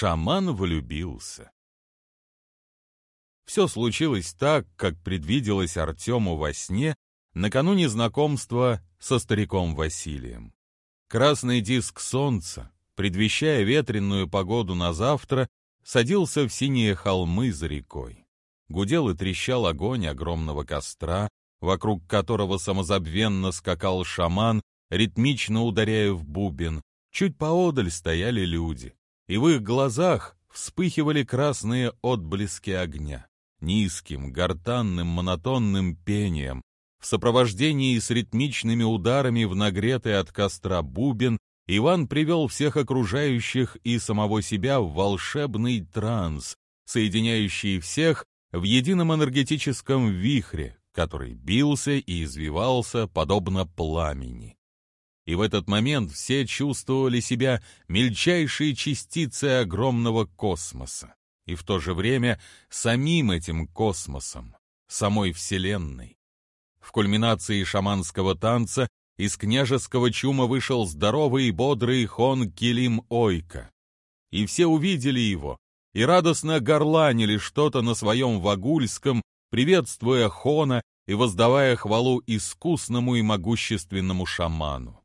Шаман влюбился. Все случилось так, как предвиделось Артему во сне накануне знакомства со стариком Василием. Красный диск солнца, предвещая ветреную погоду на завтра, садился в синие холмы за рекой. Гудел и трещал огонь огромного костра, вокруг которого самозабвенно скакал шаман, ритмично ударяя в бубен. Чуть поодаль стояли люди, и в их глазах вспыхивали красные отблески огня. Низким, гортанным, монотонным пением, в сопровождении с ритмичными ударами в нагретый от костра бубен, Иван привел всех окружающих и самого себя в волшебный транс, соединяющий всех в едином энергетическом вихре, который бился и извивался подобно пламени. И в этот момент все чувствовали себя мельчайшей частицей огромного космоса, и в то же время самим этим космосом, самой Вселенной. В кульминации шаманского танца из княжеского чума вышел здоровый и бодрый хон Килим Ойка. И все увидели его, и радостно горланили что-то на своем вагульском, приветствуя хона и воздавая хвалу искусному и могущественному шаману.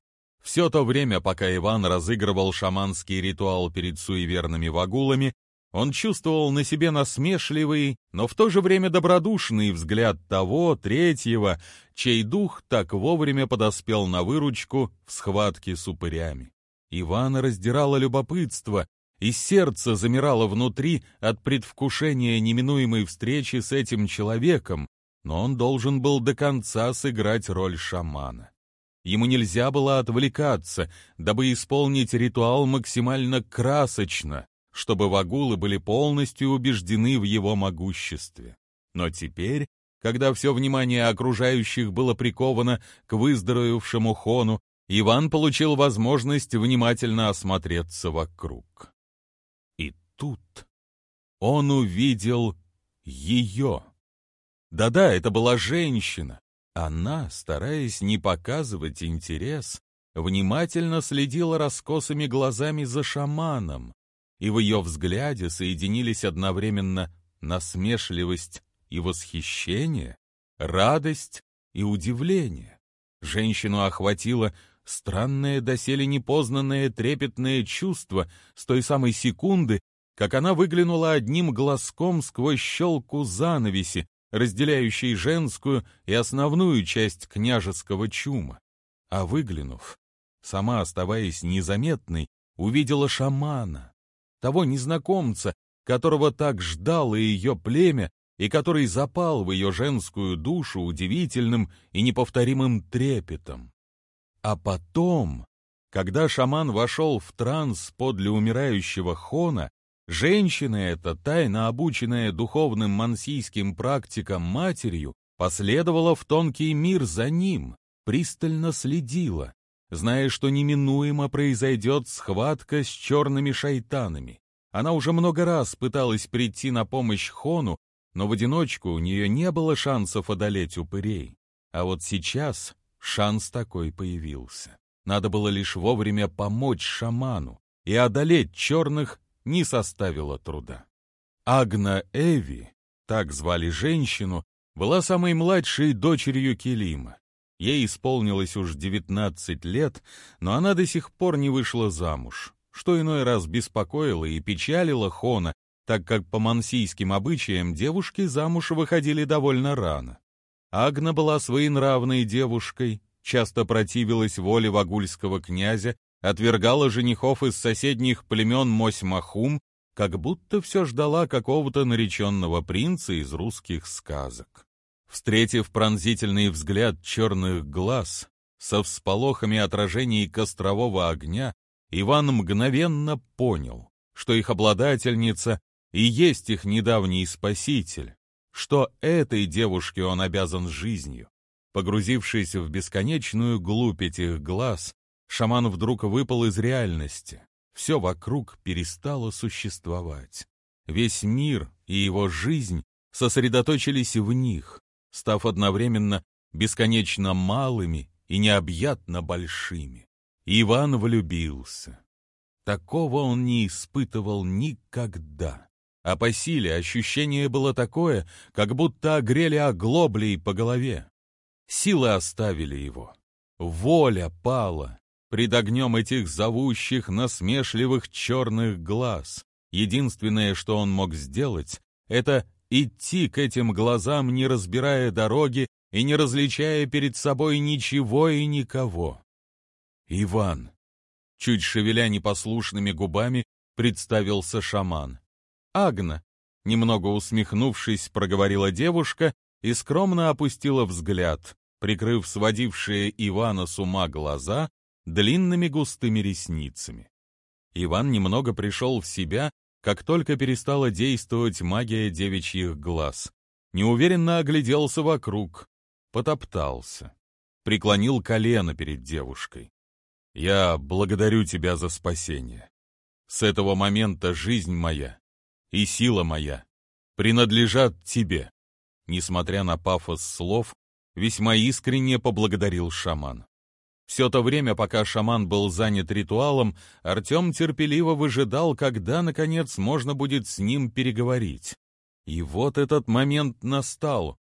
Все то время, пока Иван разыгрывал шаманский ритуал перед суеверными вагулами, он чувствовал на себе насмешливый, но в то же время добродушный взгляд того, третьего, чей дух так вовремя подоспел на выручку в схватке с упырями. Ивана раздирало любопытство, и сердце замирало внутри от предвкушения неминуемой встречи с этим человеком, но он должен был до конца сыграть роль шамана. Ему нельзя было отвлекаться, дабы исполнить ритуал максимально красочно, чтобы вагулы были полностью убеждены в его могуществе. Но теперь, когда все внимание окружающих было приковано к выздоровевшему Хону, Иван получил возможность внимательно осмотреться вокруг. И тут он увидел ее. Да-да, это была женщина. Она, стараясь не показывать интерес, внимательно следила раскосыми глазами за шаманом, и в ее взгляде соединились одновременно насмешливость и восхищение, радость и удивление. Женщину охватило странное доселе непознанное трепетное чувство с той самой секунды, как она выглянула одним глазком сквозь щелку занавеси, разделяющей женскую и основную часть княжеского чума. А выглянув, сама оставаясь незаметной, увидела шамана, того незнакомца, которого так ждало ее племя и который запал в ее женскую душу удивительным и неповторимым трепетом. А потом, когда шаман вошел в транс подле умирающего Хона, женщина эта, тайно обученная духовным мансийским практикам матерью, последовала в тонкий мир за ним, пристально следила, зная, что неминуемо произойдет схватка с черными шайтанами. Она уже много раз пыталась прийти на помощь Хону, но в одиночку у нее не было шансов одолеть упырей. А вот сейчас шанс такой появился. Надо было лишь вовремя помочь шаману, и одолеть черных не составило труда. Агна Эви, так звали женщину, была самой младшей дочерью Келима. Ей исполнилось уж 19 лет, но она до сих пор не вышла замуж, что иной раз беспокоило и печалило Хона, так как по мансийским обычаям девушки замуж выходили довольно рано. Агна была своенравной девушкой, часто противилась воле вагульского князя, отвергала женихов из соседних племен Мось-Махум, как будто все ждала какого-то нареченного принца из русских сказок. Встретив пронзительный взгляд черных глаз со всполохами отражений кострового огня, Иван мгновенно понял, что их обладательница и есть их недавний спаситель, что этой девушке он обязан жизнью. Погрузившись в бесконечную глубь этих глаз, шаман вдруг выпал из реальности. Все вокруг перестало существовать. Весь мир и его жизнь сосредоточились в них, став одновременно бесконечно малыми и необъятно большими. Иван влюбился. Такого он не испытывал никогда. А по силе ощущение было такое, как будто огрели оглоблей по голове. Силы оставили его. Воля пала пред огнем этих зовущих, насмешливых черных глаз. Единственное, что он мог сделать, это идти к этим глазам, не разбирая дороги и не различая перед собой ничего и никого. «Иван!» Чуть шевеля непослушными губами, представился шаман. «Агна!» Немного усмехнувшись, проговорила девушка и скромно опустила взгляд, прикрыв сводившие Ивана с ума глаза длинными густыми ресницами. Иван немного пришел в себя, как только перестала действовать магия девичьих глаз. Неуверенно огляделся вокруг, потоптался, преклонил колено перед девушкой. «Я благодарю тебя за спасение. С этого момента жизнь моя и сила моя принадлежат тебе». Несмотря на пафос слов, весьма искренне поблагодарил шаман. Все то время, пока шаман был занят ритуалом, Артем терпеливо выжидал, когда, наконец, можно будет с ним переговорить. И вот этот момент настал.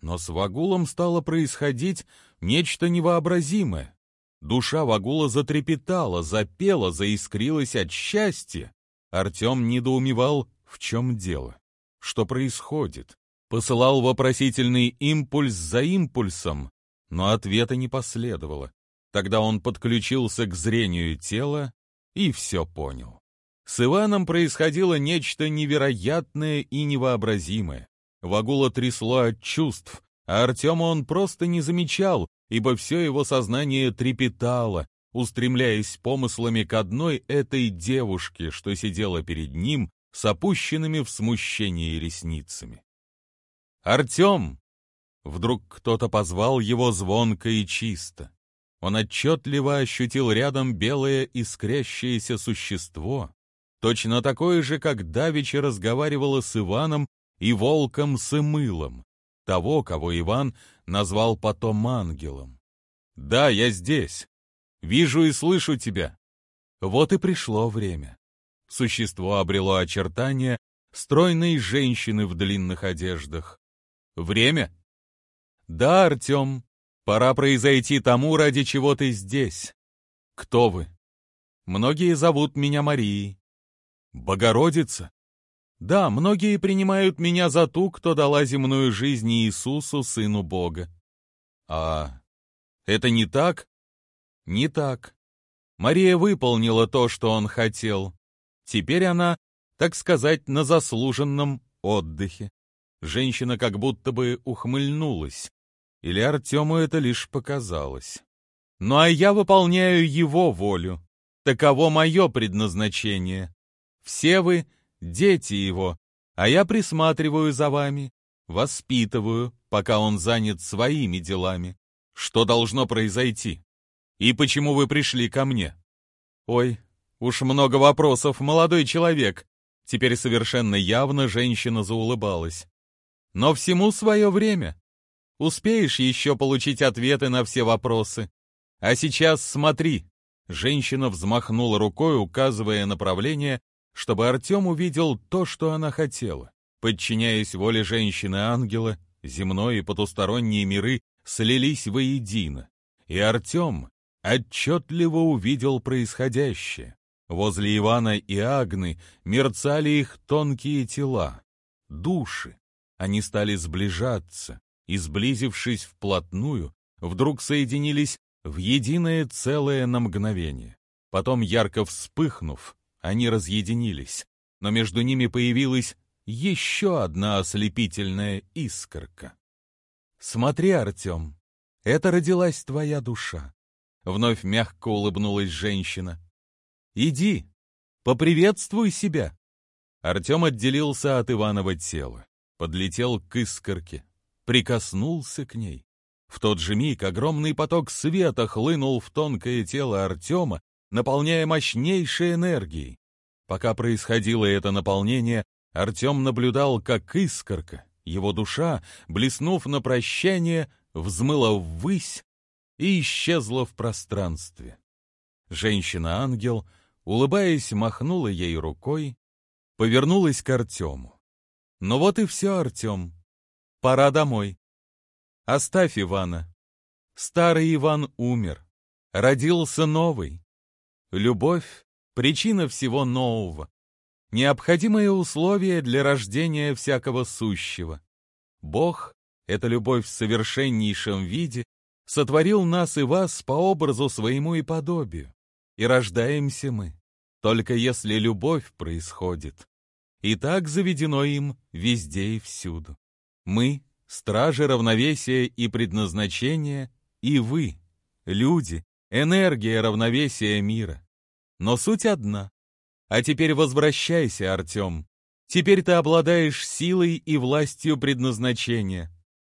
Но с Вагулом стало происходить нечто невообразимое. Душа Вагула затрепетала, запела, заискрилась от счастья. Артем недоумевал, в чем дело, что происходит. Посылал вопросительный импульс за импульсом, но ответа не последовало. Тогда он подключился к зрению тела и все понял. С Иваном происходило нечто невероятное и невообразимое. Вагула трясло от чувств, а Артема он просто не замечал, ибо все его сознание трепетало, устремляясь помыслами к одной этой девушке, что сидела перед ним с опущенными в смущении ресницами. «Артем!» Вдруг кто-то позвал его звонко и чисто. Он отчетливо ощутил рядом белое искрящееся существо, точно такое же, как Давича разговаривала с Иваном и волком с Имылом, того, кого Иван назвал потом ангелом. «Да, я здесь. Вижу и слышу тебя». Вот и пришло время. Существо обрело очертания стройной женщины в длинных одеждах. «Время?» «Да, Артем, пора произойти тому, ради чего ты здесь. Кто вы?» «Многие зовут меня Марией». «Богородица?» Да, многие принимают меня за ту, кто дала земную жизнь Иисусу, Сыну Бога. А это не так? Не так. Мария выполнила то, что он хотел. Теперь она, так сказать, на заслуженном отдыхе. Женщина как будто бы ухмыльнулась. Или Артему это лишь показалось. Ну а я выполняю его волю. Таково мое предназначение. Все вы — дети его, а я присматриваю за вами, воспитываю, пока он занят своими делами. Что должно произойти? И почему вы пришли ко мне? Ой, уж много вопросов, молодой человек. Теперь совершенно явно женщина заулыбалась. Но всему свое время. Успеешь еще получить ответы на все вопросы. А сейчас смотри. Женщина взмахнула рукой, указывая направление, чтобы Артем увидел то, что она хотела. Подчиняясь воле женщины-ангела, земной и потусторонние миры слились воедино, и Артем отчетливо увидел происходящее. Возле Ивана и Агны мерцали их тонкие тела, души. Они стали сближаться, и, сблизившись вплотную, вдруг соединились в единое целое на мгновение. Потом, ярко вспыхнув, они разъединились, но между ними появилась еще одна ослепительная искорка. «Смотри, Артем, это родилась твоя душа», — вновь мягко улыбнулась женщина. «Иди, поприветствуй себя». Артем отделился от Иванова тела, подлетел к искорке, прикоснулся к ней. В тот же миг огромный поток света хлынул в тонкое тело Артема, наполняя мощнейшей энергией. Пока происходило это наполнение, Артем наблюдал, как искорка, его душа, блеснув на прощание, взмыла ввысь и исчезла в пространстве. Женщина-ангел улыбаясь, махнула ей рукой, повернулась к Артему. «Ну вот и все, Артем. Пора домой. Оставь Ивана. Старый Иван умер. Родился новый. Любовь — причина всего нового. Необходимое условие для рождения всякого сущего. Бог — это любовь в совершеннейшем виде, сотворил нас и вас по образу своему и подобию. И рождаемся мы, только если любовь происходит. И так заведено им везде и всюду. Мы — стражи равновесия и предназначения, и вы — люди, энергия равновесия мира. Но суть одна. А теперь возвращайся, Артем. Теперь ты обладаешь силой и властью предназначения.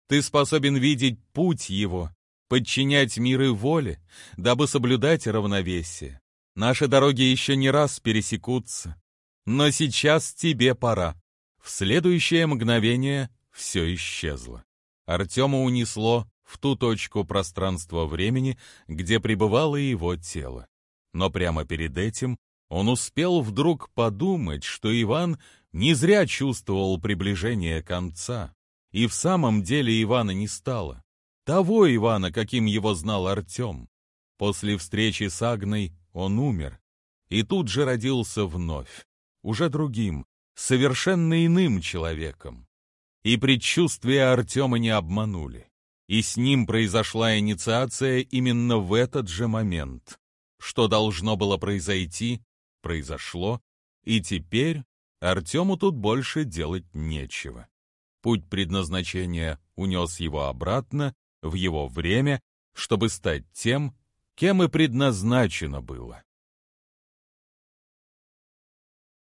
Ты способен видеть путь его, подчинять мир и воле, дабы соблюдать равновесие. Наши дороги еще не раз пересекутся. Но сейчас тебе пора. В следующее мгновение все исчезло. Артема унесло в ту точку пространства-времени, где пребывало его тело. Но прямо перед этим он успел вдруг подумать, что Иван не зря чувствовал приближение конца. И в самом деле Ивана не стало. Того Ивана, каким его знал Артем. После встречи с Агной он умер. И тут же родился вновь уже другим, совершенно иным человеком. И предчувствия Артема не обманули. И с ним произошла инициация именно в этот же момент. Что должно было произойти, произошло, и теперь Артему тут больше делать нечего. Путь предназначения унес его обратно, в его время, чтобы стать тем, кем и предназначено было.